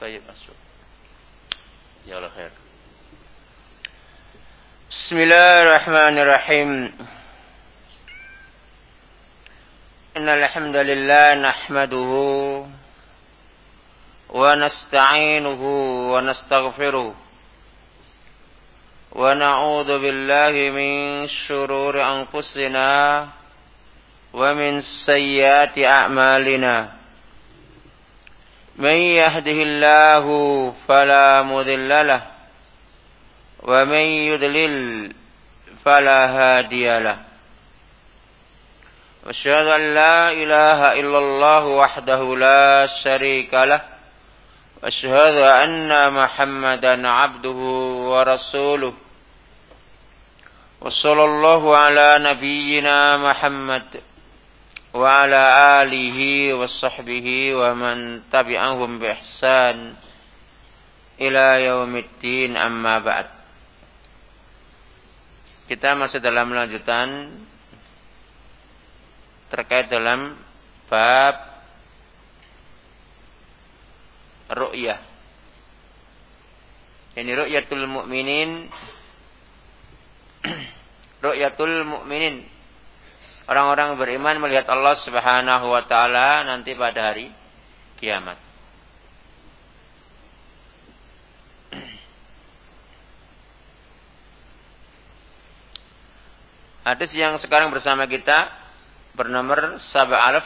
طيب مسعود يا الله خير. بسم الله الرحمن الرحيم. إن الحمد لله نحمده ونستعينه ونستغفره ونعوذ بالله من شرور أنفسنا ومن سيئات أعمالنا. من يهده الله فلا مذل له ومن يذلل فلا هادي له. واشهد أن لا إله إلا الله وحده لا شريك له وأشهد أن محمدا عبده ورسوله. وصلى الله على نبينا محمد. وعلى آله وصحبه ومن تبعهم بإحسان إلى يوم الدين أما بعد kita masih dalam lanjutan terkait dalam bab ru'yah. Ini ru'yatul mu'minin ru'yatul mu'minin orang-orang beriman melihat Allah Subhanahu wa taala nanti pada hari kiamat. Hadis yang sekarang bersama kita bernomor Sab'alaf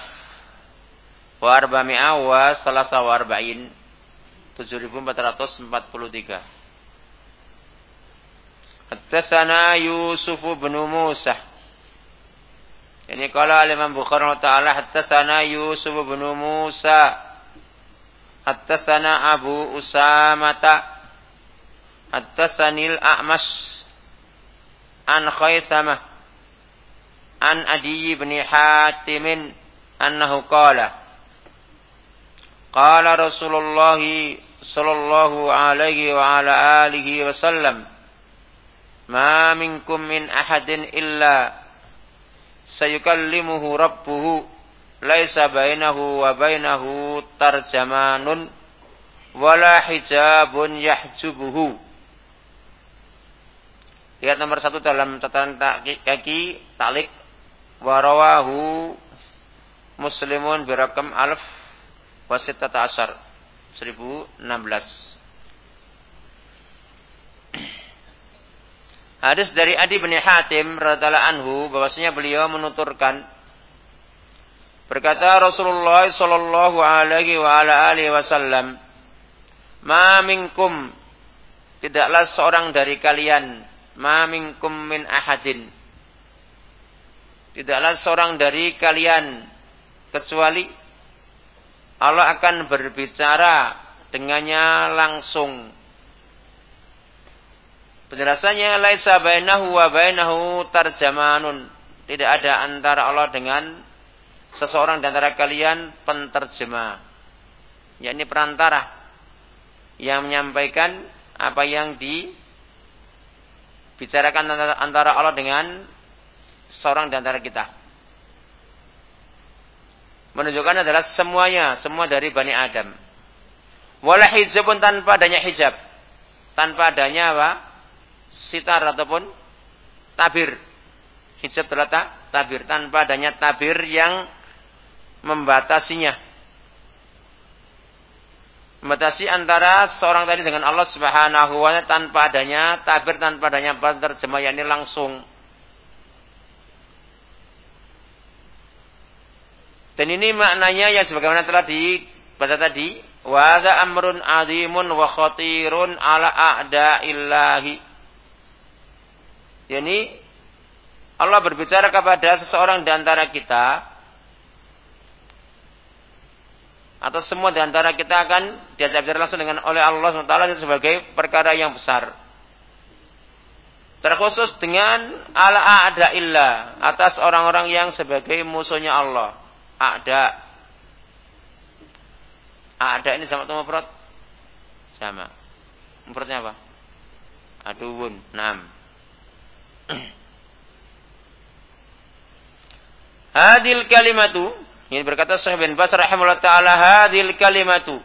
wa arba'mi'a wa salasa wa arba'in 7443. Hattasana Yusuf bin Musa ini kalau Imam Bukhari taala hatta sana Yusuf bin Musa. Hatta sana Abu Usamata. Hatta sanil A'mas an Khaisamah an Adi bin Hatim annahu qala. Qala Rasulullah sallallahu alaihi wa ala alihi wasallam ma minkum min ahadin illa sayukallimuhu rabbuhu laisa bainahu wa bainahu tarjamanun wala hijabun yahjubuhu. Lihat nomor satu dalam catatan kaki talik. Warawahu muslimun birakam alf wasitata asar 1016 Hadis dari Adi bin Hatim radhiyallahu anhu bahwasanya beliau menuturkan berkata Rasulullah sallallahu alaihi wa ala alihi wasallam Ma minkum. Tidaklah seorang dari kalian ma minkum min ahadin. Tidaklah seorang dari kalian kecuali Allah akan berbicara dengannya langsung Penjelasannya laisa bainahu wa bainahu tarjamanun. Tidak ada antara Allah dengan seseorang di antara kalian penterjemah. yakni perantara yang menyampaikan apa yang dibicarakan antara Allah dengan seorang di antara kita. Menunjukkan adalah semuanya, semua dari Bani Adam. Wala pun tanpa adanya hijab. Tanpa adanya apa? Sitar ataupun tabir. Hijab terletak tabir tanpa adanya tabir yang membatasinya. Membatasi antara seorang tadi dengan Allah Subhanahu wa taala tanpa adanya tabir tanpa adanya terjemah yakni langsung. Dan ini maknanya yang sebagaimana telah dibaca tadi, wa amrun azimun wa khatirun ala a'da'illahi Yani Allah berbicara kepada seseorang di antara kita atau semua di antara kita akan diajak bicara langsung dengan oleh Allah SWT sebagai perkara yang besar. Terkhusus dengan ala ada illa atas orang-orang yang sebagai musuhnya Allah. Ada. Ada ini sama atau mufrad? Sama. Mufradnya apa? Aduun. Naam. Hadil kalimatu ini berkata Syekh bin Bas rahimahullah taala hadil kalimatu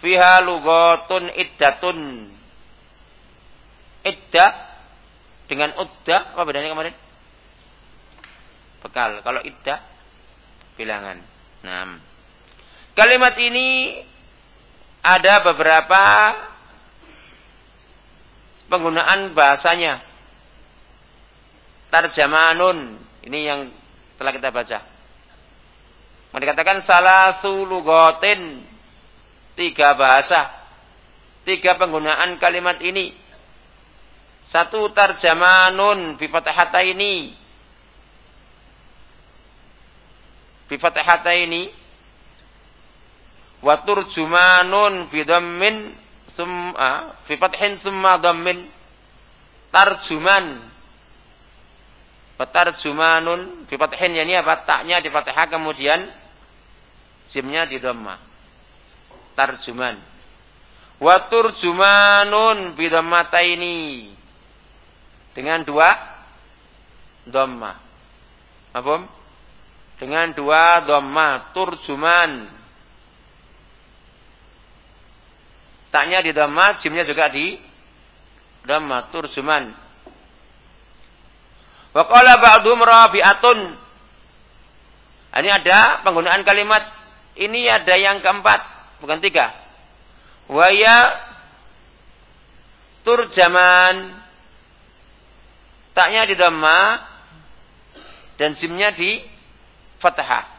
fiha lugatun iddatun. Iddah dengan uddah apa bedanya kemarin? Bekal. Kalau iddah bilangan. Nah. Kalimat ini ada beberapa penggunaan bahasanya. Tarjamanun. Ini yang telah kita baca. Mau dikatakan salah sulugotin. Tiga bahasa. Tiga penggunaan kalimat ini. Satu tarjamanun bifatahata ini. Bifatahata ini. Watur jumanun bidammin summa fi fathin summa dhammin tarjuman Tarjumanun fi fathin yani apa? Taknya di fathah kemudian simnya di dhamma. Tarjuman. Wa turjumanun bi dhammataini. Dengan dua dhamma. Apa? Dengan dua dhamma, turjuman. Taknya di dhamma, jimnya juga di dhamma, turjuman. Wa qala ba'dhum rabi'atun. Ini ada penggunaan kalimat ini ada yang keempat, bukan tiga. Waya turjaman. Taknya di dhamma dan jimnya di fathah.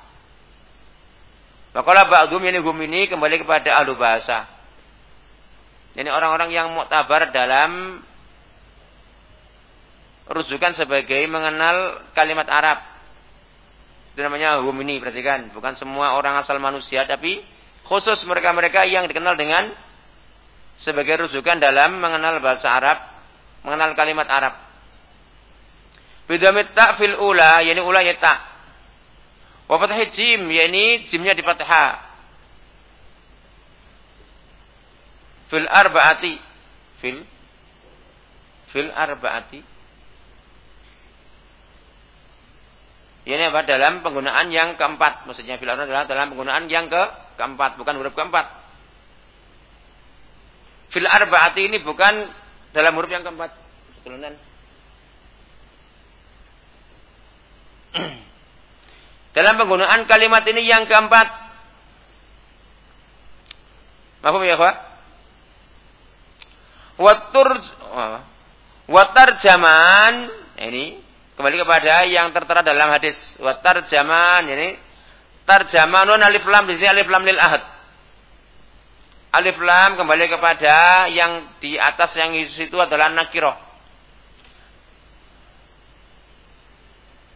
Maka ba'dhum ini hum ini kembali kepada ahlu bahasa. Ini orang-orang yang muktabar dalam rujukan sebagai mengenal kalimat Arab. Itu namanya hum ini, perhatikan. Bukan semua orang asal manusia, tapi khusus mereka-mereka yang dikenal dengan sebagai rujukan dalam mengenal bahasa Arab, mengenal kalimat Arab. Bidamit ta' fil ula, yakni ula ya ta'. Wa fathah jim, yakni jimnya di fathah. fil arba'ati fil fil arba'ati ini apa? Dalam penggunaan yang keempat. Maksudnya fil adalah dalam penggunaan yang ke keempat bukan huruf keempat. Fil arba'ati ini bukan dalam huruf yang keempat. Dalam penggunaan kalimat ini yang keempat. Maaf ya, Pak? Watur zaman ini kembali kepada yang tertera dalam hadis. Watar zaman ini. Tarjamanun alif lam di sini alif lam lil ahad. Alif lam kembali kepada yang di atas yang itu adalah nakiro.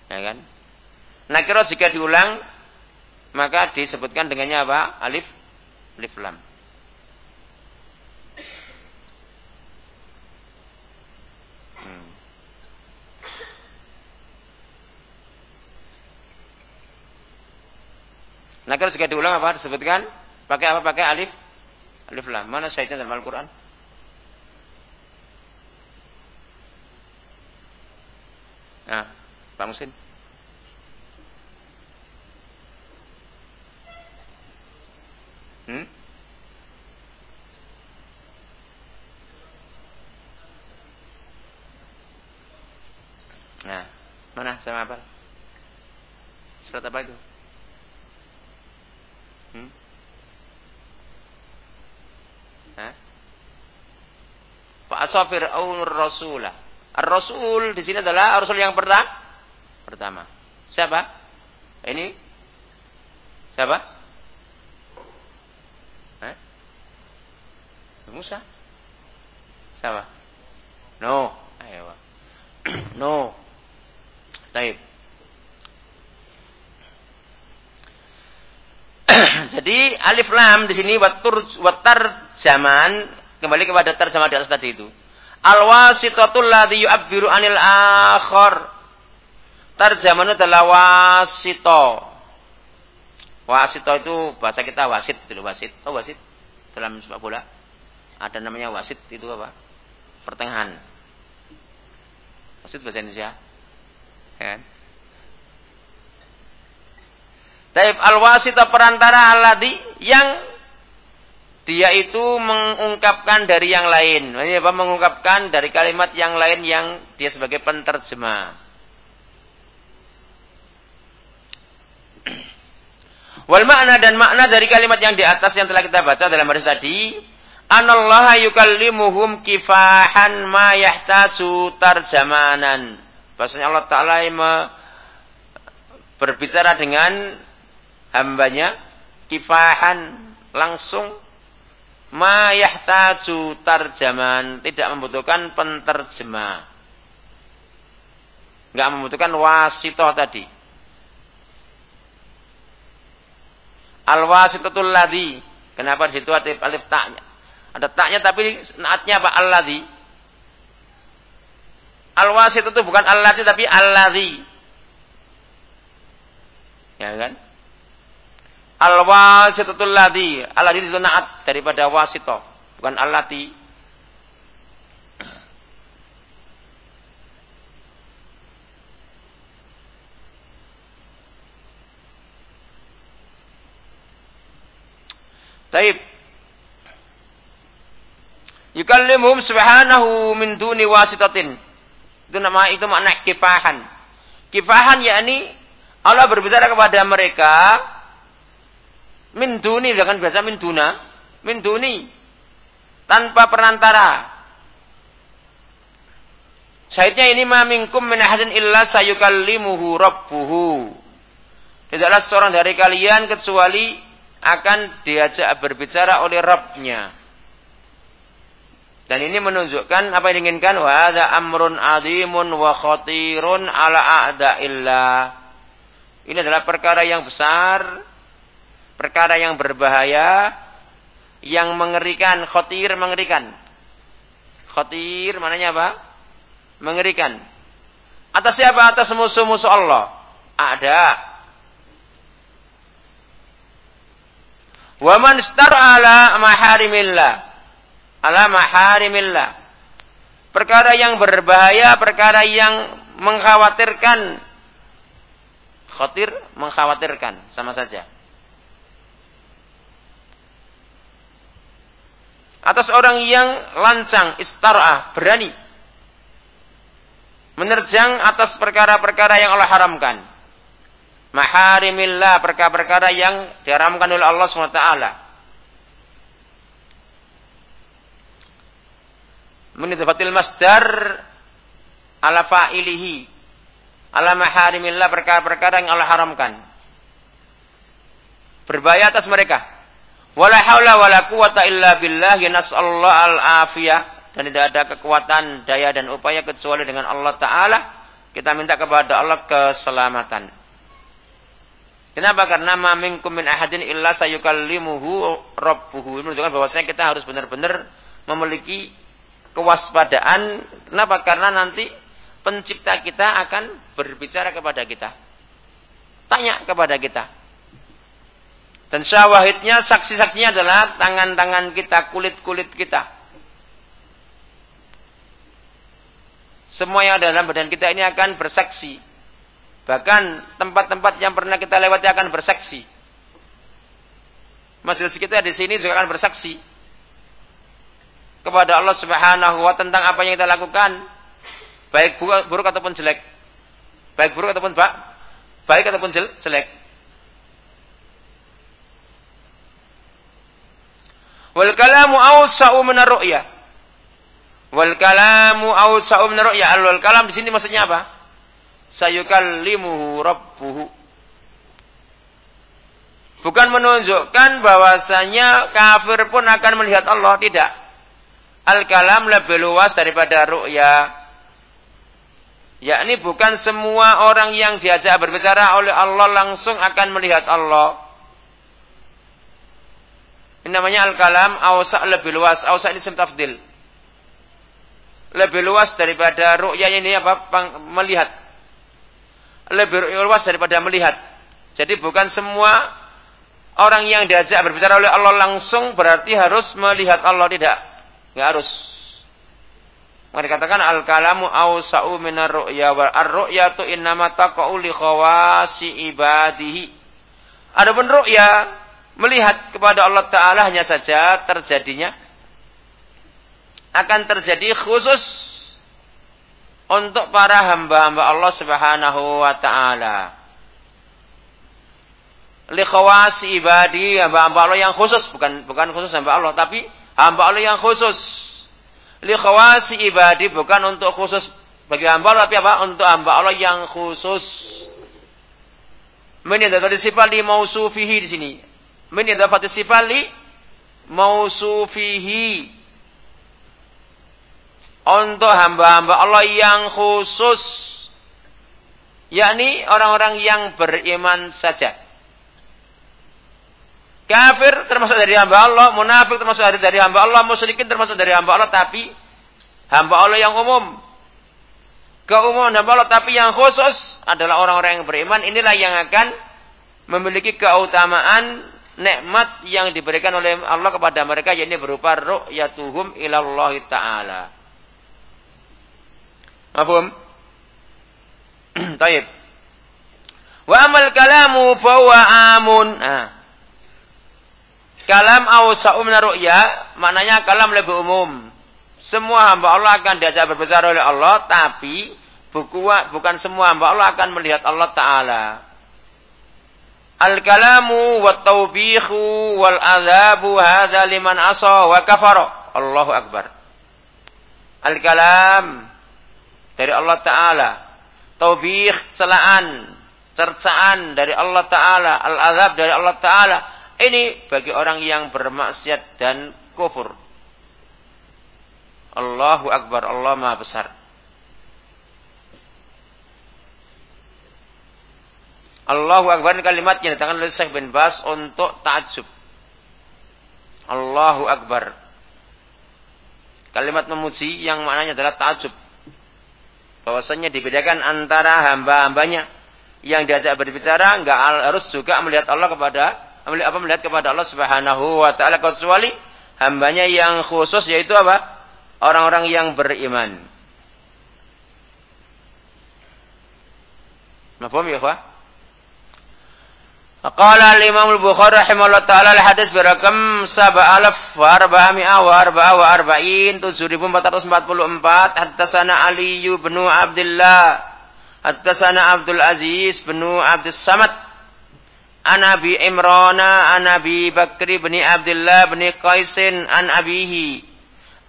Ya kan? Nakiro jika diulang maka disebutkan dengannya apa? Alif alif lam Kalau jika diulang apa disebutkan? Pakai apa? Pakai alif. Alif lam. Mana syaitan dalam Al-Quran? Nah, Pak Musin. Hmm? Nah, mana sama apa? Surat apa itu? Hmm? Pak Asafir Aunur Rasulah. Ar-Rasul di sini adalah Rasul yang pertama. Pertama. Siapa? Ini? Siapa? Eh? Musa? Siapa? No. Ayo. no. Taib. Jadi alif lam di sini watur watar zaman kembali kepada terjemah di atas tadi itu. Al wasitatul ladzi yu'abbiru anil akhar. Terjemahnya adalah wasito. Wasito itu bahasa kita wasit itu wasit. Oh wasit dalam sepak bola ada namanya wasit itu apa? Pertengahan. Wasit bahasa Indonesia. Ya kan? Taib al-wasita perantara alladhi yang dia itu mengungkapkan dari yang lain. Ini apa? Mengungkapkan dari kalimat yang lain yang dia sebagai penterjemah. Wal makna dan makna dari kalimat yang di atas yang telah kita baca dalam hadis tadi, anallaha yukallimuhum kifahan ma yahtaju tarjamanan. Bahasanya Allah Ta'ala berbicara dengan hambanya kifahan langsung ma tarjaman tidak membutuhkan penterjemah. Enggak membutuhkan wasitoh tadi. Al wasitatul ladhi. Kenapa di ada alif taknya ada taknya tapi naatnya apa? Al ladhi al wasit itu bukan al ladhi tapi al ladhi ya kan Al-wasitatul ladhi. Al-ladhi itu naat daripada wasito. Bukan al-lati. Taib. Yukallimuhum subhanahu min duni wasitatin. Itu nama itu makna kifahan. Kifahan yakni Allah berbicara kepada mereka Min duni, jangan biasa min duna. Min duni. Tanpa perantara. Syaitnya ini ma minkum min ahadin illa sayukallimuhu rabbuhu. Tidaklah seorang dari kalian kecuali akan diajak berbicara oleh Rabbnya. Dan ini menunjukkan apa yang diinginkan. Wa ada amrun adimun wa khatirun ala a'da'illah. Ini adalah perkara yang besar perkara yang berbahaya, yang mengerikan, khotir mengerikan. Khotir mananya apa? Mengerikan. Atas siapa? Atas musuh-musuh Allah. Ada. Wa man ala maharimillah. Ala maharimillah. Perkara yang berbahaya, perkara yang mengkhawatirkan. Khotir mengkhawatirkan sama saja. Atas orang yang lancang, istara'ah, berani menerjang atas perkara-perkara yang Allah haramkan. Maharimillah, perkara-perkara yang diharamkan oleh Allah SWT. Menidfatil masdar ala fa'ilihi. Ala maharimillah, perkara-perkara yang Allah haramkan. Berbahaya atas mereka. Wala haula wala quwata illa billah nas'alullah al-afiyah dan tidak ada kekuatan daya dan upaya kecuali dengan Allah taala. Kita minta kepada Allah keselamatan. Kenapa? Karena ma minkum min ahadin illa sayukallimuhu rabbuhu. Ini menunjukkan bahwasanya kita harus benar-benar memiliki kewaspadaan. Kenapa? Karena nanti pencipta kita akan berbicara kepada kita. Tanya kepada kita. Dan syawahidnya, saksi-saksinya adalah tangan-tangan kita, kulit-kulit kita. Semua yang ada dalam badan kita ini akan bersaksi. Bahkan tempat-tempat yang pernah kita lewati akan bersaksi. Majelis kita di sini juga akan bersaksi kepada Allah Subhanahu wa tentang apa yang kita lakukan, baik buruk ataupun jelek. Baik buruk ataupun baik ataupun jelek. Wal kalamu awsa'u min ar-ru'ya. Wal kalamu awsa'u min ar-ru'ya. Al kalam di sini maksudnya apa? Sayukallimuhu rabbuhu. Bukan menunjukkan bahwasanya kafir pun akan melihat Allah, tidak. Al-kalam lebih luas daripada ru'ya. Yakni bukan semua orang yang diajak berbicara oleh Allah langsung akan melihat Allah. Namanya al-kalam awsa lebih luas. Awsa ini tafdil. Lebih luas daripada ru'ya ini apa? Melihat. Lebih luas daripada melihat. Jadi bukan semua orang yang diajak berbicara oleh Allah langsung berarti harus melihat Allah tidak. Enggak harus. Maka dikatakan al-kalamu awsa'u minar ru'ya wa ar-ru'yatu innama taqa'u li khawasi ibadihi. Adapun ru'ya melihat kepada Allah Ta'ala hanya saja terjadinya akan terjadi khusus untuk para hamba-hamba Allah Subhanahu wa taala. Li khawasi ibadi hamba-hamba Allah yang khusus bukan bukan khusus hamba Allah tapi hamba Allah yang khusus. Li khawasi ibadi bukan untuk khusus bagi hamba Allah tapi apa? Untuk hamba Allah yang khusus. Min dari sifat li mausufihi di sini min idafati sifat li mausufihi. Untuk hamba-hamba Allah yang khusus. Yakni orang-orang yang beriman saja. Kafir termasuk dari hamba Allah munafik termasuk dari, hamba Allah musyrikin termasuk dari hamba Allah tapi hamba Allah yang umum. Keumuman hamba Allah tapi yang khusus adalah orang-orang yang beriman. Inilah yang akan memiliki keutamaan nikmat yang diberikan oleh Allah kepada mereka yakni berupa ru'yatuhum ilallah taala. Mafhum? Taib. Wa amal kalamu fahuwa amun. Nah. Kalam awsa'u min ru'ya, maknanya kalam lebih umum. Semua hamba Allah akan diajak berbicara oleh Allah, tapi bukan semua hamba Allah akan melihat Allah Ta'ala. Al-kalamu wa tawbihu wal adhabu hadha liman asa wa kafara. Allahu Akbar. Al-kalam dari Allah Ta'ala. Tawbih, celaan, cercaan dari Allah Ta'ala. Al-adhab dari Allah Ta'ala. Ini bagi orang yang bermaksiat dan kufur. Allahu Akbar. Allah Maha Besar. Allahu Akbar kalimat yang datangkan oleh Syekh bin Bas untuk ta'ajub. Allahu Akbar. Kalimat memuji yang maknanya adalah ta'ajub. Bahwasanya dibedakan antara hamba-hambanya yang diajak berbicara enggak harus juga melihat Allah kepada apa melihat kepada Allah Subhanahu wa taala kecuali hambanya yang khusus yaitu apa? Orang-orang yang beriman. Mafhum ya, Pak? Qala al-Imam al-Bukhari rahimahullah taala al-hadis berakam 7444 7444 haddatsana Ali bin Abdullah haddatsana Abdul Aziz bin Abdul Samad an Abi Imran an Bakri bin Abdullah bin Qaisin an abihi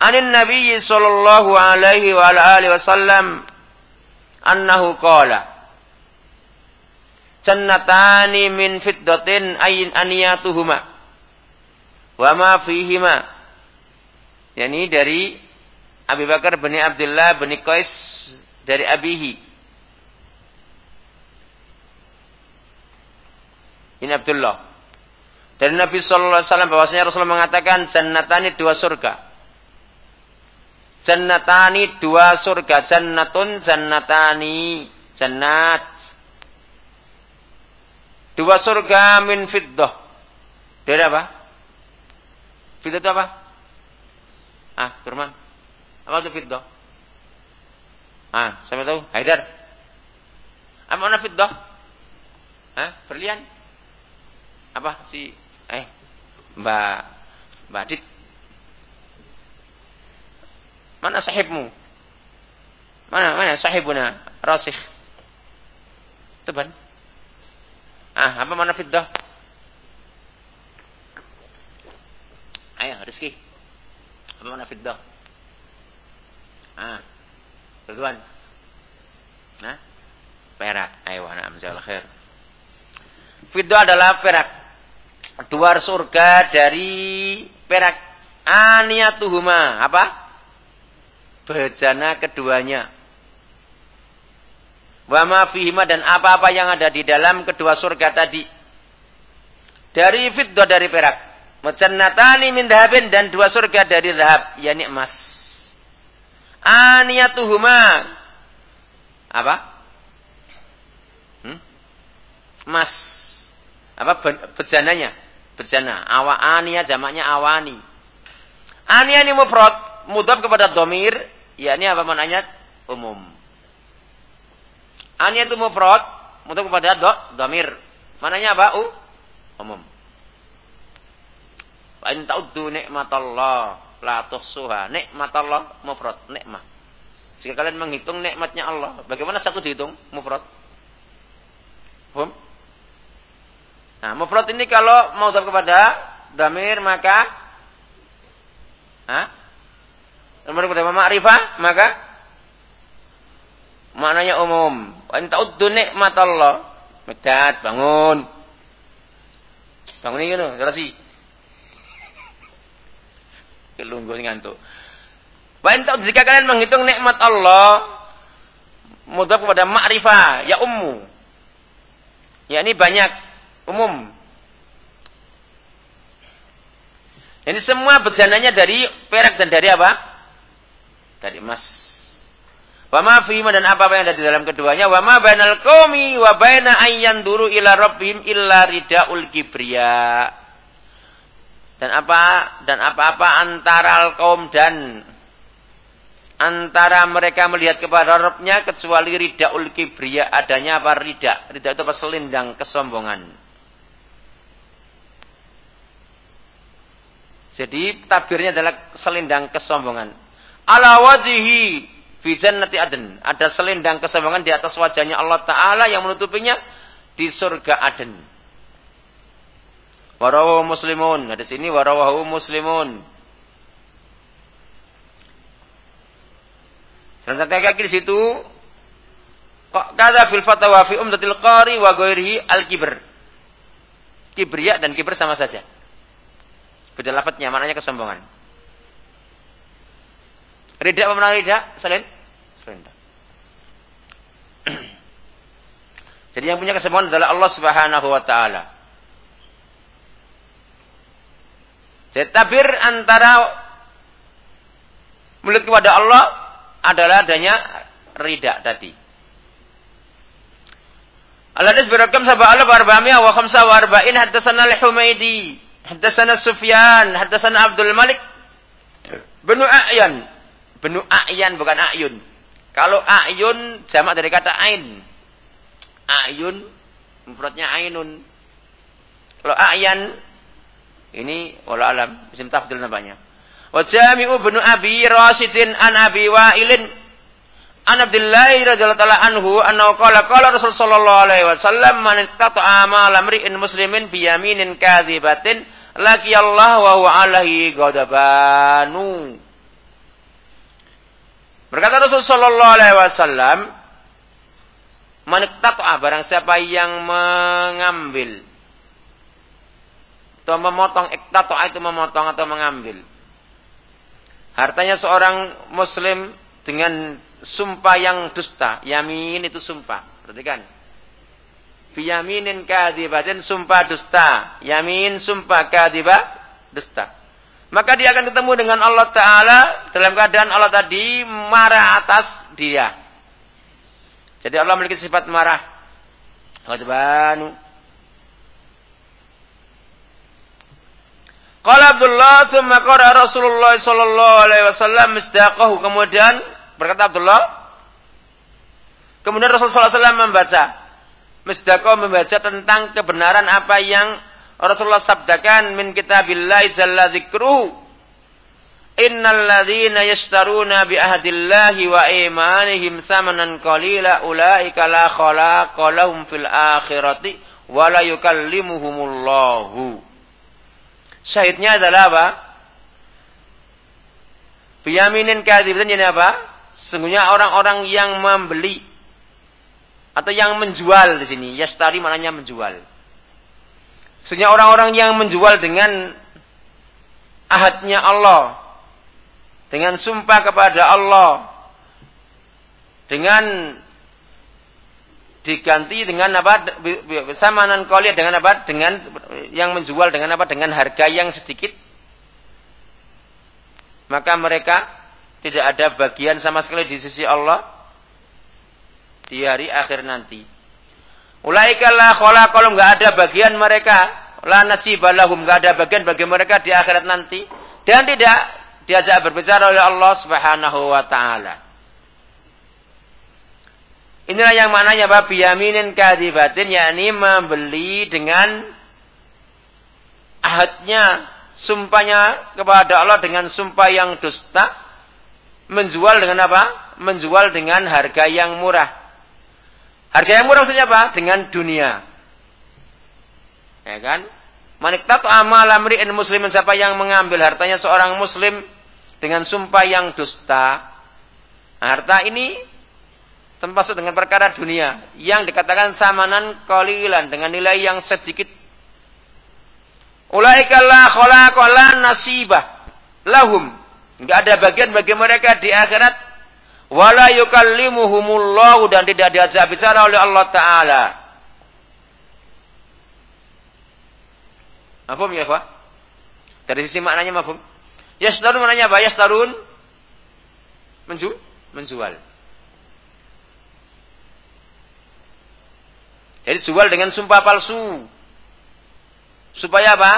an Nabi sallallahu alaihi wa alihi wasallam annahu qala jannatani min fiddatin ayin aniyatuhuma. Wa ma fihima. Yani dari Abi Bakar bin Abdullah bin Qais dari abihi. Ini Abdullah. Dari Nabi Sallallahu Alaihi Wasallam bahwasanya Rasulullah mengatakan jannatani dua surga. Jannatani dua surga. Jannatun jannatani jannat Dua surga min fiddah. Dari apa? Fiddah itu apa? Ah, Turman. Apa itu fiddah? Ah, saya tahu. Haidar. Apa mana fiddah? Ah, berlian. Apa si eh Mbak Mbak Adit? Mana sahibmu? Mana mana sahibuna Rasikh? Teban. Ah, apa mana fiddah? Ayo, Rizki. Apa mana fiddah? Ah, Ridwan. Nah, perak. Ayo, anak amzal khair. Fiddah adalah perak. Dua surga dari perak. Aniyatuhuma. Apa? Bejana keduanya. Wa ma fihima dan apa-apa yang ada di dalam kedua surga tadi. Dari fiddah dari perak. Mucannatani min dahabin dan dua surga dari dahab, yakni emas. Aniyatuhuma. Apa? Hmm? Emas. Apa bejananya? Bejana. Awa aniya jamaknya awani. Aniya ini mufrad, mudhaf kepada domir, yakni apa maknanya? Umum. An itu mufrad untuk kepada do, domir. Mananya apa? U umum. Wa in ta'uddu nikmatallah la tuhsuha. Nikmatallah mufrad, nikmah. Jika kalian menghitung nikmatnya Allah, bagaimana satu dihitung mufrad? Paham? Nah, mufrad ini kalau mau kepada damir maka Hah? Nomor kepada ma'rifah maka maknanya umum. Wa in ta'uddu nikmatallah. Medat, bangun. Bangun ini loh, rasi. Kelungguh ngantuk. Wa jika kalian menghitung nikmat Allah mudah kepada ma'rifah, ya ummu. Ya ini banyak umum. Ini semua bejananya dari perak dan dari apa? Dari emas. Wama fihima dan apa-apa yang ada di dalam keduanya. Wama bainal qaumi wa baina ayyan duru ila rabbihim illa ridaul kibriya. Dan apa dan apa-apa antara al kaum dan antara mereka melihat kepada Rabbnya kecuali ridaul kibriya. Adanya apa? Rida rida itu apa? Selindang kesombongan. Jadi tabirnya adalah selindang kesombongan. Ala wajihi fi jannati aden. Ada selendang kesombongan di atas wajahnya Allah Ta'ala yang menutupinya di surga Aden. Warawahu muslimun. Di sini warawahu muslimun. Dan kaki di situ kata fil fatwa fi umdatil qari wa ghairihi al kibr. Kibriya dan kibr sama saja. Beda lafadznya, maknanya kesombongan. Rida apa menang rida? Selain? Selendang. Jadi yang punya kesembuhan adalah Allah Subhanahu wa taala. Jadi tabir antara mulut kepada Allah adalah adanya rida tadi. Al-hadis berakam sabah ala barba'amiyah wa khamsa wa arba'in haddatsana al-Humaidi haddatsana Sufyan haddatsana Abdul Malik bin A'yan Benu a'yan bukan a'yun. Kalau a'yun jamak dari kata ain. A'yun mufradnya ainun. Kalau a'yan ini wala alam isim tafdil namanya. Wa jami'u benu Abi Rasidin an Abi Wa'ilin an Abdullah radhiyallahu taala anhu annahu qala qala Rasul sallallahu alaihi wasallam man amal amri'in muslimin bi yaminin kadhibatin laki Allah wa huwa alaihi ghadabanu Berkata Rasul Shallallahu Alaihi Wasallam, maniktatoah barang siapa yang mengambil atau memotong iktatoah itu memotong atau mengambil. Hartanya seorang muslim dengan sumpah yang dusta yamin itu sumpah perhatikan. Biyaminin kadibatin sumpah dusta yamin sumpah kadibah dusta maka dia akan ketemu dengan Allah Ta'ala dalam keadaan Allah tadi marah atas dia. Jadi Allah memiliki sifat marah. Ghadbanu. Qala Abdullah thumma qara Rasulullah sallallahu alaihi wasallam misdaqahu. Kemudian berkata Abdullah Kemudian Rasulullah SAW membaca misdaqahu membaca tentang kebenaran apa yang Rasulullah sabdakan min kitabillah jalla dzikruhu Innal ladzina yashtaruna bi ahdillahi wa imanihim samanan qalila ulaika la khalaqa lahum fil akhirati wa la yukallimuhumullahu. Syahidnya adalah apa? Biyaminin kadzibin ini apa? Sesungguhnya orang-orang yang membeli atau yang menjual di sini. Yastari maknanya menjual. Sehingga orang-orang yang menjual dengan ahadnya Allah. Dengan sumpah kepada Allah. Dengan diganti dengan apa? Samanan koliat dengan apa? Dengan yang menjual dengan apa? Dengan harga yang sedikit. Maka mereka tidak ada bagian sama sekali di sisi Allah di hari akhir nanti. Ulaika la kalau nggak ada bagian mereka, la nasibalahum nggak ada bagian bagi mereka di akhirat nanti dan tidak diajak berbicara oleh Allah Subhanahu wa taala. Inilah yang maknanya babi yaminin kadibatin yakni membeli dengan ahadnya sumpahnya kepada Allah dengan sumpah yang dusta, menjual dengan apa? Menjual dengan harga yang murah. Harga yang murah maksudnya apa? Dengan dunia. Ya kan? Maniktat amal amri'in muslimin siapa yang mengambil hartanya seorang muslim dengan sumpah yang dusta. Harta ini termasuk dengan perkara dunia yang dikatakan samanan kolilan dengan nilai yang sedikit. Ulaika la nasibah lahum. Enggak ada bagian bagi mereka di akhirat. Wala yukallimuhumullahu dan tidak diajak bicara oleh Allah Ta'ala. Mafhum ya, Pak? Dari sisi maknanya mafhum. Yastarun maknanya apa? Yastarun menju menjual. Jadi jual dengan sumpah palsu. Supaya apa?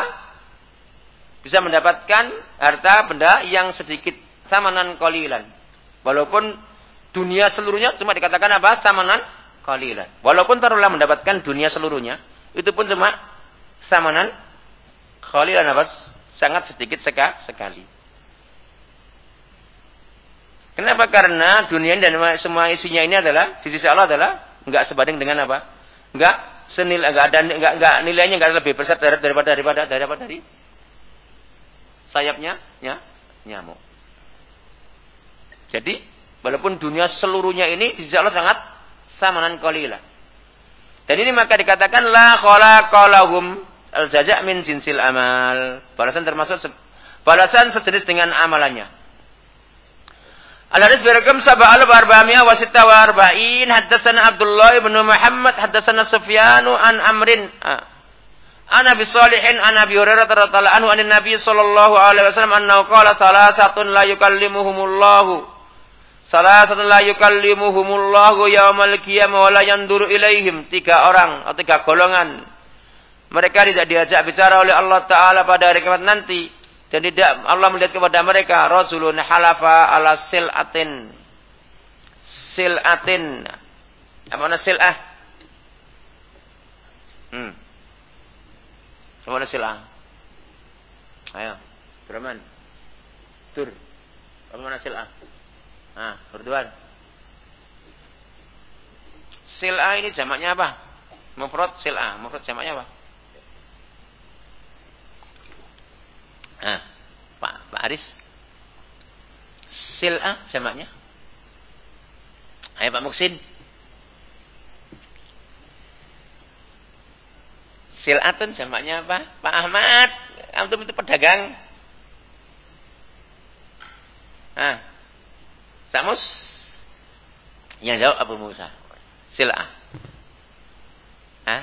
Bisa mendapatkan harta benda yang sedikit samanan kolilan. Walaupun dunia seluruhnya cuma dikatakan apa? Samanan kolilan. Walaupun taruhlah mendapatkan dunia seluruhnya, itu pun cuma samanan Khalilan apa? Sangat sedikit seka, sekali. Kenapa? Karena dunia dan semua isinya ini adalah di sisi Allah adalah enggak sebanding dengan apa? Enggak senilai enggak ada enggak enggak nilainya enggak lebih besar daripada daripada daripada dari sayapnya ya, nyamuk. Jadi walaupun dunia seluruhnya ini di sisi Allah sangat samanan qalila. Dan ini maka dikatakan la khalaqalahum al jaza min jinsil amal. Balasan termasuk balasan sejenis dengan amalannya. Al-Hadis berakam sabah al arba'amiyah wa sitta wa arba'in Abdullah bin Muhammad haddatsana Sufyanu an Amrin an Abi Salihin an Abi Hurairah radhiyallahu anhu an Nabi sallallahu alaihi wasallam annahu qala salasatun la yukallimuhumullahu Salasatun la yukallimuhumullahu yaumal qiyamah wa la yanduru ilaihim tiga orang atau tiga golongan mereka tidak diajak bicara oleh Allah Ta'ala pada hari kiamat nanti. Dan tidak Allah melihat kepada mereka. Rasulun halafa ala sil'atin. Sil'atin. Apa mana sil'ah? Hmm. Apa mana sil'ah? Ayo. Beraman. Tur. Apa mana sil'ah? Ah, berdua. Sil'ah ini jamaknya apa? Mufrad sil'ah. Mufrad jamaknya apa? Nah, Pak Pak Aris. Sil'a jamaknya. Ayo Pak Muksin. Sil'atun jamaknya apa? Pak Ahmad. Antum itu pedagang. Ah. Samus. Yang jawab Abu Musa. Sil'ah. Ah.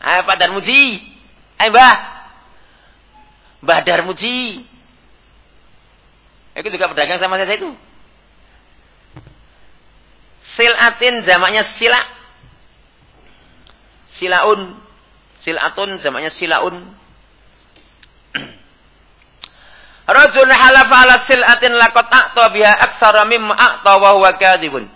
Ayo Pak Darmuji. Ayo Mbah. Badar Muji. Itu juga pedagang sama saja itu. Silatin jamaknya sila. Silaun. Silatun jamaknya silaun. Rajul halafa ala silatin laqad a'ta biha aktsara mimma a'ta wa huwa kadhibun.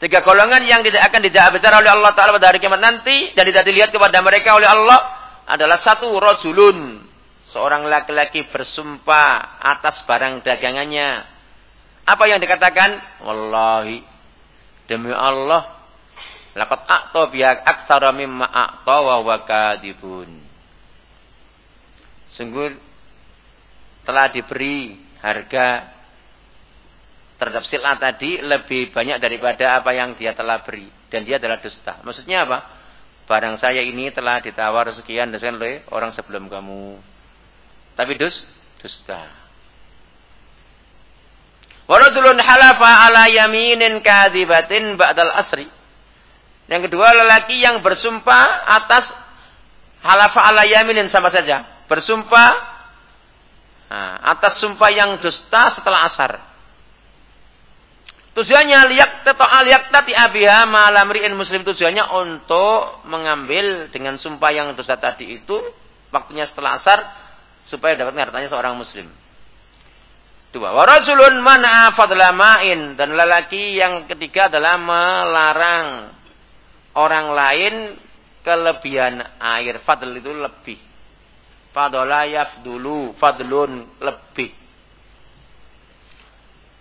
Tiga golongan yang tidak akan dijawab bicara oleh Allah Ta'ala pada hari kiamat nanti dan tidak dilihat kepada mereka oleh Allah adalah satu rajulun seorang laki-laki bersumpah atas barang dagangannya. Apa yang dikatakan? Wallahi demi Allah laqad a'ta biha aktsara mimma a'ta wa huwa kadibun. Sungguh telah diberi harga terhadap sila tadi lebih banyak daripada apa yang dia telah beri dan dia adalah dusta. Maksudnya apa? Barang saya ini telah ditawar sekian dan oleh orang sebelum kamu. Tapi dus, dusta. Warajulun halafa ala yaminin kadibatin ba'dal asri. Yang kedua lelaki yang bersumpah atas halafa ala yaminin sama saja. Bersumpah nah, atas sumpah yang dusta setelah asar. Tujuannya liyak teto aliyak tati abiha malam ri'in muslim tujuannya untuk mengambil dengan sumpah yang dosa tadi itu waktunya setelah asar supaya dapat hartanya seorang muslim. Dua, warajulun mana fadla ma'in dan lelaki yang ketiga adalah melarang orang lain kelebihan air. Fadl itu lebih. Fadola yafdulu. Fadlun lebih.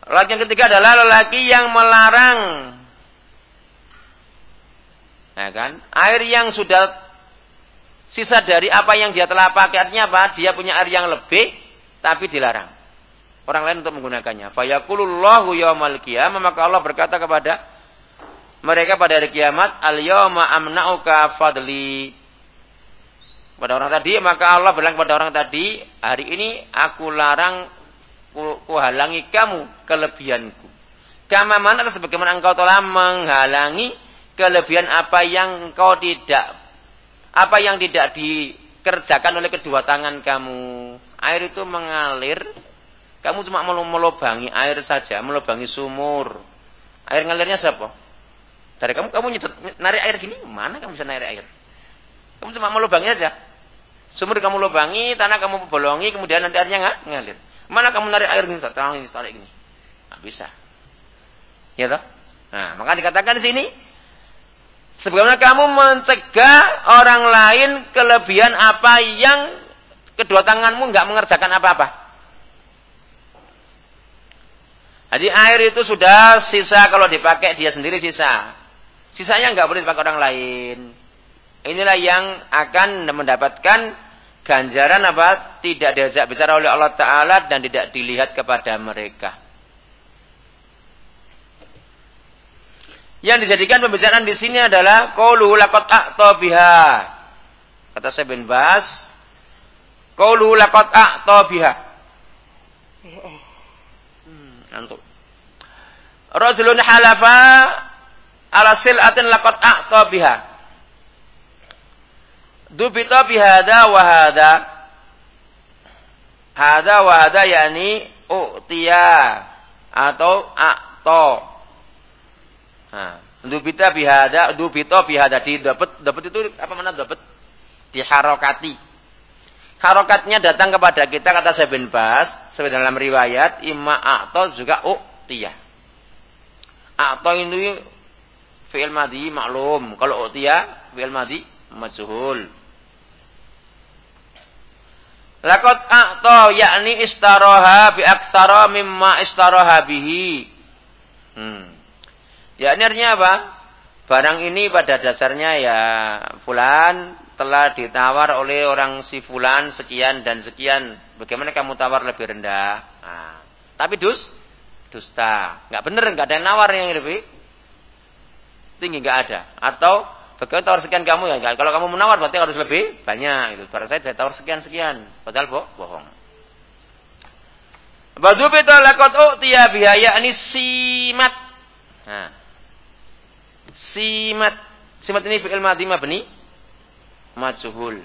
Laki yang ketiga adalah lelaki yang melarang. Ya kan? Air yang sudah sisa dari apa yang dia telah pakai. Artinya apa? Dia punya air yang lebih, tapi dilarang. Orang lain untuk menggunakannya. Fayakulullahu yawmal qiyamah. Maka Allah berkata kepada mereka pada hari kiamat. Al-yawma amna'uka fadli. Pada orang tadi, maka Allah bilang kepada orang tadi, hari ini aku larang ku, halangi kamu kelebihanku. Kama mana sebagaimana engkau telah menghalangi kelebihan apa yang engkau tidak apa yang tidak dikerjakan oleh kedua tangan kamu. Air itu mengalir, kamu cuma melubangi air saja, melubangi sumur. Air ngalirnya siapa? Dari kamu kamu nyedet, narik air gini, mana kamu bisa narik air? Kamu cuma melubangi aja. Sumur kamu lubangi, tanah kamu bolongi, kemudian nanti airnya nggak ngalir. Mana kamu narik air gini, tarik ini, tarik gini. Nggak bisa. Ya toh? Nah, maka dikatakan di sini sebagaimana kamu mencegah orang lain kelebihan apa yang kedua tanganmu nggak mengerjakan apa-apa. Jadi air itu sudah sisa kalau dipakai dia sendiri sisa. Sisanya nggak boleh dipakai orang lain. Inilah yang akan mendapatkan ganjaran apa? Tidak diajak bicara oleh Allah Ta'ala dan tidak dilihat kepada mereka. Yang dijadikan pembicaraan di sini adalah qaulu laqad a'ta biha. Kata saya bin Bas, qaulu laqad a'ta biha. Hmm, antuk. Rajulun halafa ala sil'atin laqad a'ta biha. Dubita bihada wa hada. Hada wa yakni u'tiya atau a'to. Nah, dubita bihada, dubita bihada di dapat dapat itu apa mana dapat? Diharokati. Harokatnya datang kepada kita kata saya bin Bas, seperti dalam riwayat imma a'to juga u'tiya. A'to ini fi'il madhi maklum. Kalau u'tiya fi'il madhi majhul. Lakot a'to yakni istaroha bi aksara mimma istaroha bihi. Hmm. Ya ini artinya apa? Barang ini pada dasarnya ya fulan telah ditawar oleh orang si fulan sekian dan sekian. Bagaimana kamu tawar lebih rendah? Nah, tapi dus, dusta. Nggak bener, nggak ada yang nawar yang lebih tinggi, nggak ada. Atau Bagaimana tawar sekian kamu ya? Kalau kamu menawar berarti harus lebih banyak. Itu. Barang saya tawar sekian sekian. Padahal boh, bohong. Badu beta lakot u'tiya biaya ini simat. Nah. Simat. Simat ini fi'il madhi mabni majhul.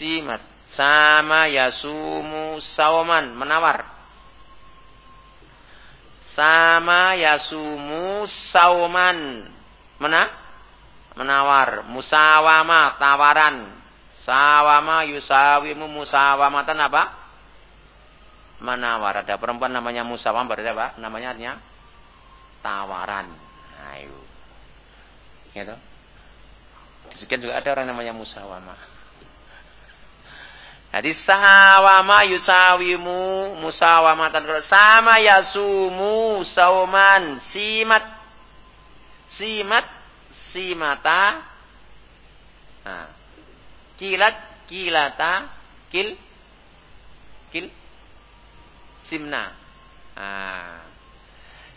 Simat. Sama yasumu sawaman. Menawar. Sama yasumu sawaman Mana? Menawar. Musawama, tawaran. Sawama yusawimu musawamatan apa? Menawar. Ada perempuan namanya musawam berarti apa? Namanya artinya tawaran. Ayo. Gitu. Sekian juga ada orang namanya musawama. Jadi sawama yusawimu musawamatan sama yasumu sauman simat simat simata nah, kilat kilata kil kil simna nah.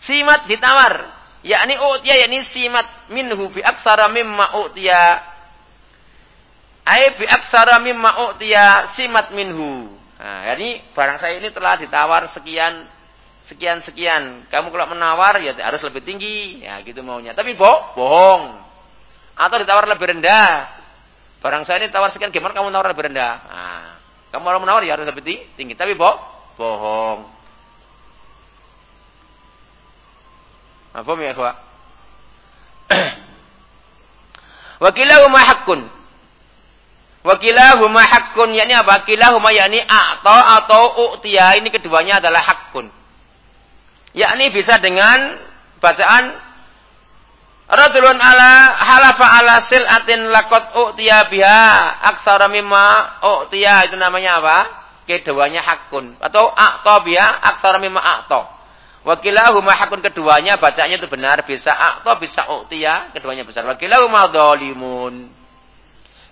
simat ditawar yakni utiya yakni simat minhu bi aksara mimma utiya ay bi aksara mimma utiya simat minhu nah, yakni barang saya ini telah ditawar sekian sekian-sekian. Kamu kalau menawar ya harus lebih tinggi. Ya gitu maunya. Tapi boh, bohong. Atau ditawar lebih rendah. Barang saya ini tawar sekian, gimana kamu nawar lebih rendah? Nah, kamu kalau menawar ya harus lebih tinggi. Tapi boh, bohong. Apa ya, Pak? Wakilahuma hakkun. Wakilahuma hakkun yakni apa? Kilahuma yakni atau atau u'tiya ini keduanya adalah hakkun yakni bisa dengan bacaan Rajulun ala halafa ala sil'atin lakot u'tiya biha aksara mimma u'tiya itu namanya apa? Keduanya hakun atau akto biha aksara mimma akto. Wakilahuma hakun keduanya bacanya itu benar bisa akto bisa u'tiya keduanya besar. Wakilahuma dolimun.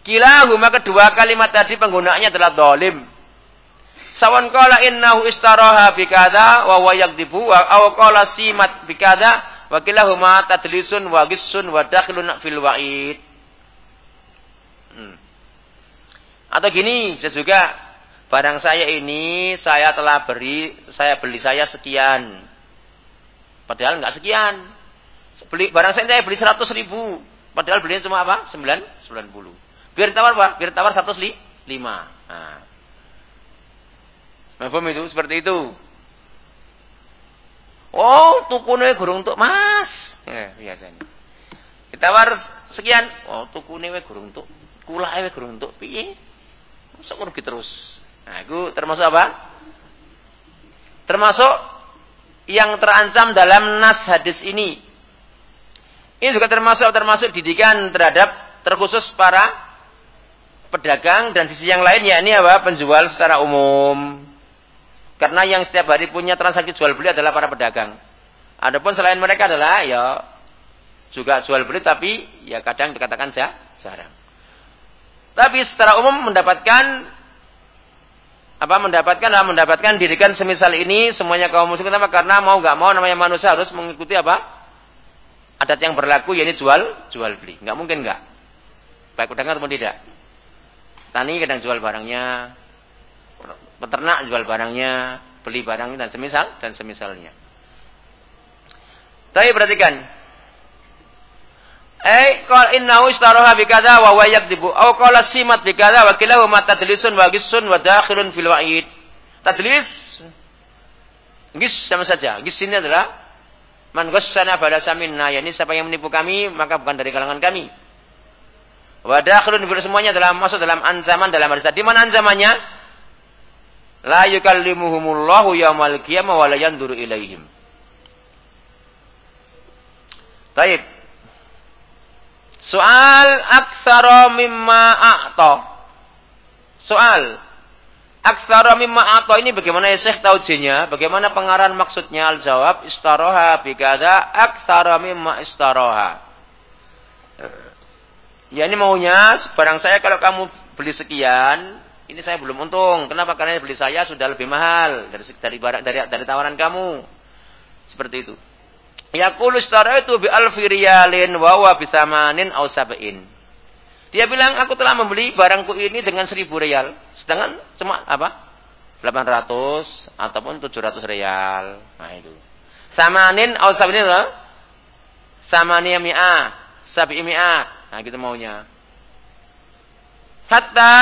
Kilahuma kedua kalimat tadi penggunaannya adalah dolim. Sawan kala innahu istaraha bikada wa wa yakdibu wa aw qala simat bikada wa kilahuma tadlisun wa gissun wa dakhilun fil wa'id. Hmm. Atau gini bisa juga barang saya ini saya telah beri saya beli saya sekian. Padahal enggak sekian. Beli barang saya saya beli 100 ribu. Padahal belinya cuma apa? 9 90. Biar tawar apa? Biar tawar 105. Nah. Apa itu? Seperti itu. Oh, tukune gurung untuk Mas. Ya, biasanya. war sekian. Oh, tukune we gurung untuk. Kulake we gurung untuk. Piye? Masa rugi terus. Nah, itu termasuk apa? Termasuk yang terancam dalam nas hadis ini. Ini juga termasuk termasuk didikan terhadap terkhusus para pedagang dan sisi yang lain yakni apa? Penjual secara umum. Karena yang setiap hari punya transaksi jual beli adalah para pedagang. Adapun selain mereka adalah ya juga jual beli tapi ya kadang dikatakan jarang. Tapi secara umum mendapatkan apa mendapatkan adalah mendapatkan didikan semisal ini semuanya kaum muslim kenapa? Karena mau nggak mau namanya manusia harus mengikuti apa? Adat yang berlaku yaitu jual jual beli. Nggak mungkin nggak. Baik pedagang ataupun tidak. Tani kadang jual barangnya, peternak jual barangnya, beli barangnya dan semisal dan semisalnya. Tapi perhatikan. Eh, qal innahu istaraha bi kadza wa huwa yakdzibu aw qala simat bi kadza wa kilahu ma tadlisun wa gissun wa dakhilun fil wa'id. Tadlis gis sama saja. Gis ini adalah man ghassana pada saminna, yakni siapa yang menipu kami maka bukan dari kalangan kami. Wa dakhilun fil semuanya dalam masuk dalam ancaman dalam hadis. Di mana ancamannya? La yukallimuhumullahu yaumal qiyamah wa la yanzuru ilaihim. Taib. Soal aksara mimma a'ta. Soal aksara mimma a'ta ini bagaimana ya Syekh taujinya? Bagaimana pengarahan maksudnya? Al-jawab istaroha bikada aksara mimma istaroha. Ya ini maunya barang saya kalau kamu beli sekian, ini saya belum untung. Kenapa? Karena beli saya sudah lebih mahal dari dari barang dari dari tawaran kamu. Seperti itu. Ya istara itu bi alfi riyalin wa huwa bisamanin aw sab'in. Dia bilang aku telah membeli barangku ini dengan seribu rial. Sedangkan cuma apa? 800 ataupun 700 rial. Nah itu. Samanin aw sab'in? Samania mi'ah, sab'i mi'ah. Nah gitu maunya. Hatta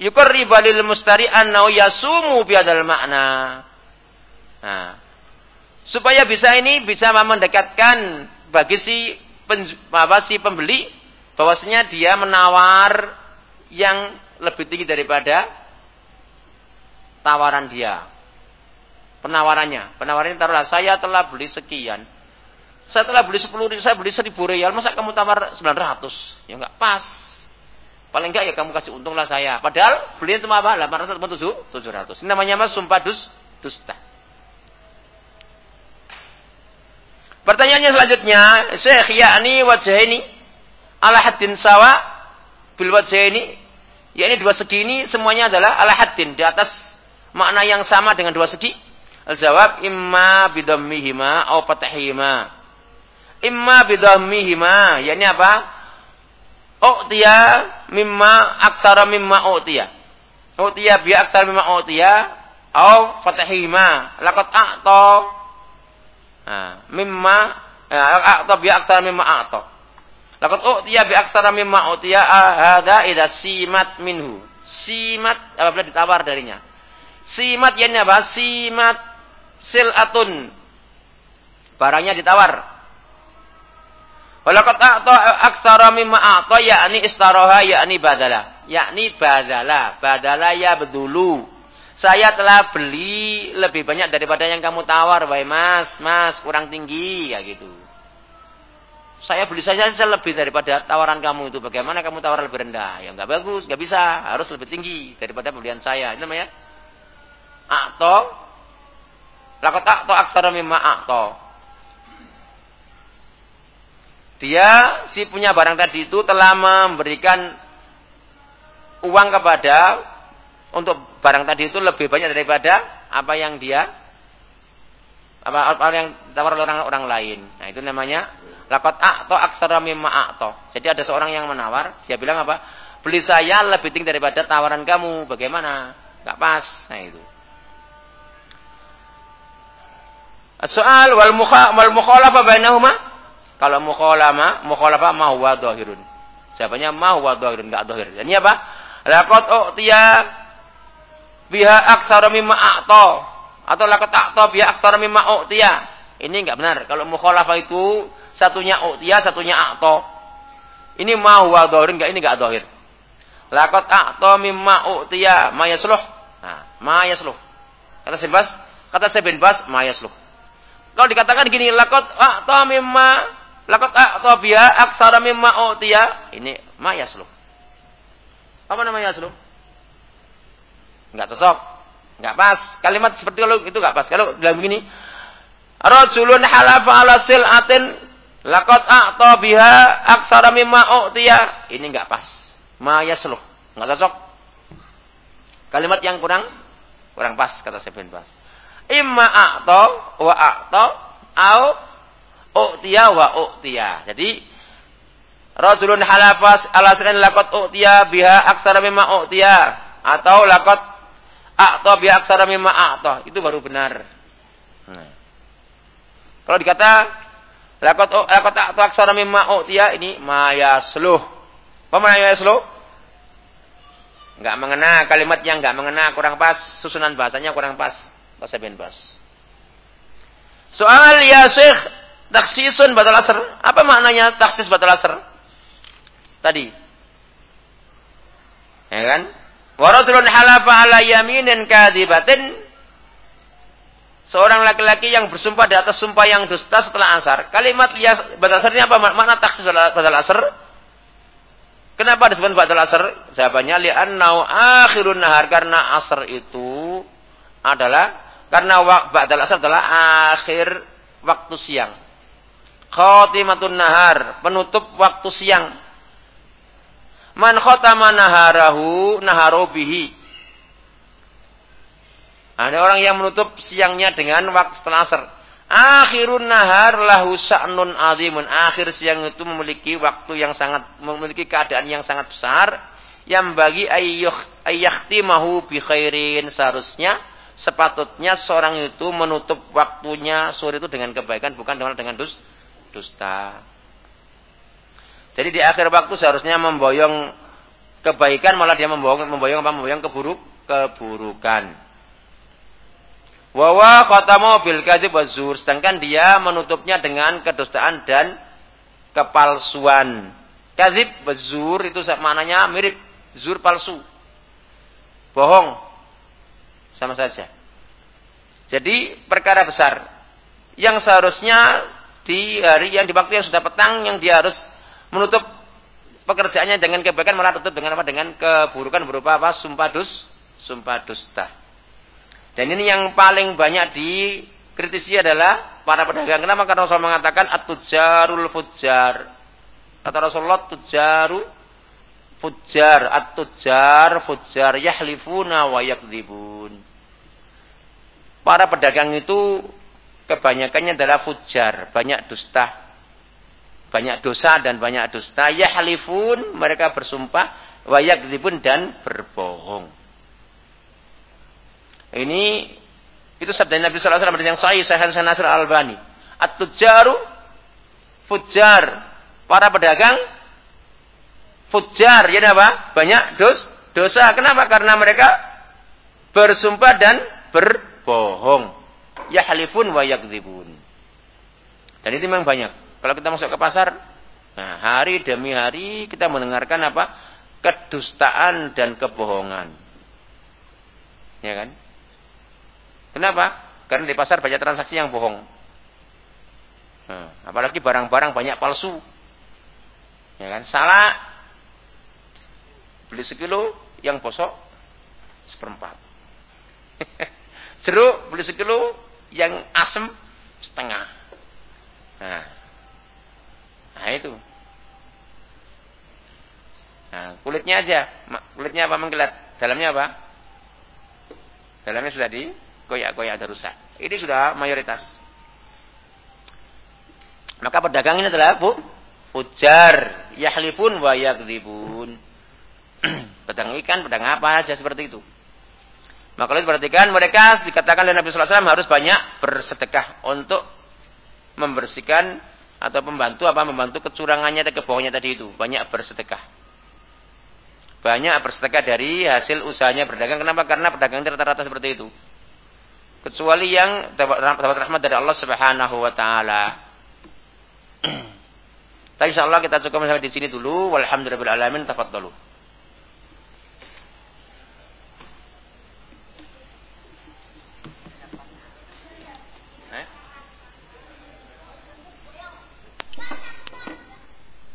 yuqarriba lil mustari annau yasumu biadal makna. Nah, supaya bisa ini bisa mendekatkan bagi si pen, apa, si pembeli bahwasanya dia menawar yang lebih tinggi daripada tawaran dia. Penawarannya, penawarannya taruhlah saya telah beli sekian. Saya telah beli 10 saya beli 1000 rial, masa kamu tawar 900? Ya enggak pas. Paling enggak ya kamu kasih untung lah saya. Padahal belinya cuma apa? 800 atau 700. Ini namanya mas sumpah dus, dusta. Pertanyaannya selanjutnya, Syekh yakni ini ala haddin sawa bil ini yakni dua segi ini semuanya adalah ala haddin di atas makna yang sama dengan dua segi. Al-jawab imma bidammihima atau patahima. Imma bidammihima, yakni apa? U'tiya mimma aksara mimma u'tiya. U'tiya bi aksara mimma u'tiya. Au fatahima. Lakot a'to. Mimma. A'to bi aksara mimma a'to. Lakot u'tiya bi aksara mimma u'tiya. Hada idha simat minhu. Simat. Apabila ditawar darinya. Simat yang apa? Simat sil'atun. Barangnya ditawar. Walakat a'ta aksara mimma a'ta yakni istaroha yakni badala. Yakni badala. Badala ya bedulu. Saya telah beli lebih banyak daripada yang kamu tawar. Wahai mas, mas kurang tinggi. Ya gitu. saya beli saja lebih daripada tawaran kamu itu. Bagaimana kamu tawar lebih rendah? Ya nggak bagus, nggak bisa. Harus lebih tinggi daripada pembelian saya. Ini namanya akto. Lakot akto aksara mimma akto. Dia si punya barang tadi itu telah memberikan uang kepada untuk barang tadi itu lebih banyak daripada apa yang dia apa, apa yang oleh orang orang lain. Nah, itu namanya Lakat a'to aksara mimma a'to. Jadi ada seorang yang menawar, dia bilang apa? Beli saya lebih tinggi daripada tawaran kamu. Bagaimana? Gak pas. Nah itu. Soal wal mukha wal mukhalafa bainahuma. Kalau mukhalama, mukhalafa ma huwa dhahirun. Jawabannya ma huwa dhahirun, enggak dhahir. Ini apa? Laqad u'tiya biha aktsara mimma a'ta atau laqad a'ta biha aktsara mimma u'tiya. Ini enggak benar. Kalau mukhalafa itu satunya u'tiya, satunya a'to. Ini ma huwa dhahirin, enggak ini enggak dhahir. Laqad a'ta mimma u'tiya ma yasluh. Nah, ma yasluh. Kata Sebas, kata Seben Bas ma yasluh. Kalau dikatakan gini, laqad a'ta mimma laqad a'ta biya aksara mimma u'tiya, ini ma yasluh. Apa namanya yasluh? Enggak cocok. Enggak pas. Kalimat seperti kalau itu enggak pas. Kalau bilang begini, Rasulun halafa ala sil'atin Lakot a'ta biha aksara mimma u'tiya. Ini enggak pas. Ma yasluh. Enggak cocok. Kalimat yang kurang kurang pas kata saya bin Bas. Imma a'ta wa a'ta au u'tiya wa u'tiya. Jadi Rasulun halafas ala sirrin lakot u'tiya biha aksara mimma u'tiya atau lakot a'ta biha aksara mimma a'ta. Itu baru benar. Nah. Kalau dikata Lakot lakot tak aksara mimma utia ini mayasluh. Apa mayasluh? Enggak mengena kalimat yang enggak mengena kurang pas susunan bahasanya kurang pas. Bahasa bin pas. Soal ya Syekh taksisun batal asr. Apa maknanya taksis batal asr? Tadi. Ya kan? Waradulun halafa ala yaminin kadibatin seorang laki-laki yang bersumpah di atas sumpah yang dusta setelah asar. Kalimat lias badal asar ini apa? Mana taksis badal asar? Kenapa disebut badal asar? Jawabannya li'annau akhirun nahar karena asar itu adalah karena badal asar adalah akhir waktu siang. Khatimatun nahar, penutup waktu siang. Man khatama naharahu naharu bihi ada orang yang menutup siangnya dengan waktu asar. Akhirun nahar lahu sa'nun azimun. Akhir siang itu memiliki waktu yang sangat memiliki keadaan yang sangat besar yang bagi ayyuhtimahu bi khairin seharusnya sepatutnya seorang itu menutup waktunya sore itu dengan kebaikan bukan dengan dengan dus, dusta. Jadi di akhir waktu seharusnya memboyong kebaikan malah dia memboyong memboyong apa memboyong keburuk keburukan. Wawa khatamu bil kadzib wazur. Sedangkan dia menutupnya dengan kedustaan dan kepalsuan. Kadzib wazur itu maknanya mirip zur palsu. Bohong. Sama saja. Jadi perkara besar yang seharusnya di hari yang di waktu yang sudah petang yang dia harus menutup pekerjaannya dengan kebaikan malah tutup dengan apa dengan keburukan berupa apa sumpah dus sumpah dusta. Dan ini yang paling banyak dikritisi adalah para pedagang. Kenapa? Karena Rasul mengatakan at-tujarul fujar. Kata Rasulullah tujaru fujar, at-tujar fujar yahlifuna wa yakdzibun. Para pedagang itu kebanyakannya adalah fujar, banyak dusta. Banyak dosa dan banyak dusta. Yahlifun, mereka bersumpah, wa yakdzibun dan berbohong. Ini itu sabda Nabi sallallahu alaihi wasallam yang sahih Sahih Nasir Al-Albani. At-tujaru fujar, para pedagang fujar, ya apa? Banyak dos, dosa. Kenapa? Karena mereka bersumpah dan berbohong. Yahlifun wa yakdzibun. Dan itu memang banyak. Kalau kita masuk ke pasar, nah hari demi hari kita mendengarkan apa? Kedustaan dan kebohongan. Ya kan? Kenapa? Karena di pasar banyak transaksi yang bohong. Nah, apalagi barang-barang banyak palsu. Ya kan? Salah. Beli sekilo yang bosok seperempat. Jeruk beli sekilo yang asem setengah. Nah, nah itu. Nah, kulitnya aja. Kulitnya apa mengkilat? Dalamnya apa? Dalamnya sudah di koyak-koyak ada rusak. Ini sudah mayoritas. Maka pedagang ini adalah bu, ujar, yahlifun wa yakdibun. pedagang ikan, pedagang apa aja seperti itu. Maka kalau perhatikan mereka dikatakan oleh Nabi Sallallahu Alaihi harus banyak bersedekah untuk membersihkan atau membantu apa membantu kecurangannya atau kebohongannya tadi itu. Banyak bersedekah. Banyak bersedekah dari hasil usahanya berdagang. Kenapa? Karena pedagang rata-rata seperti itu. Kecuali yang dapat rahmat dari Allah Subhanahu wa taala. Tapi insyaallah kita cukup sampai di sini dulu. Walhamdulillahirabbil alamin. Tafadhalu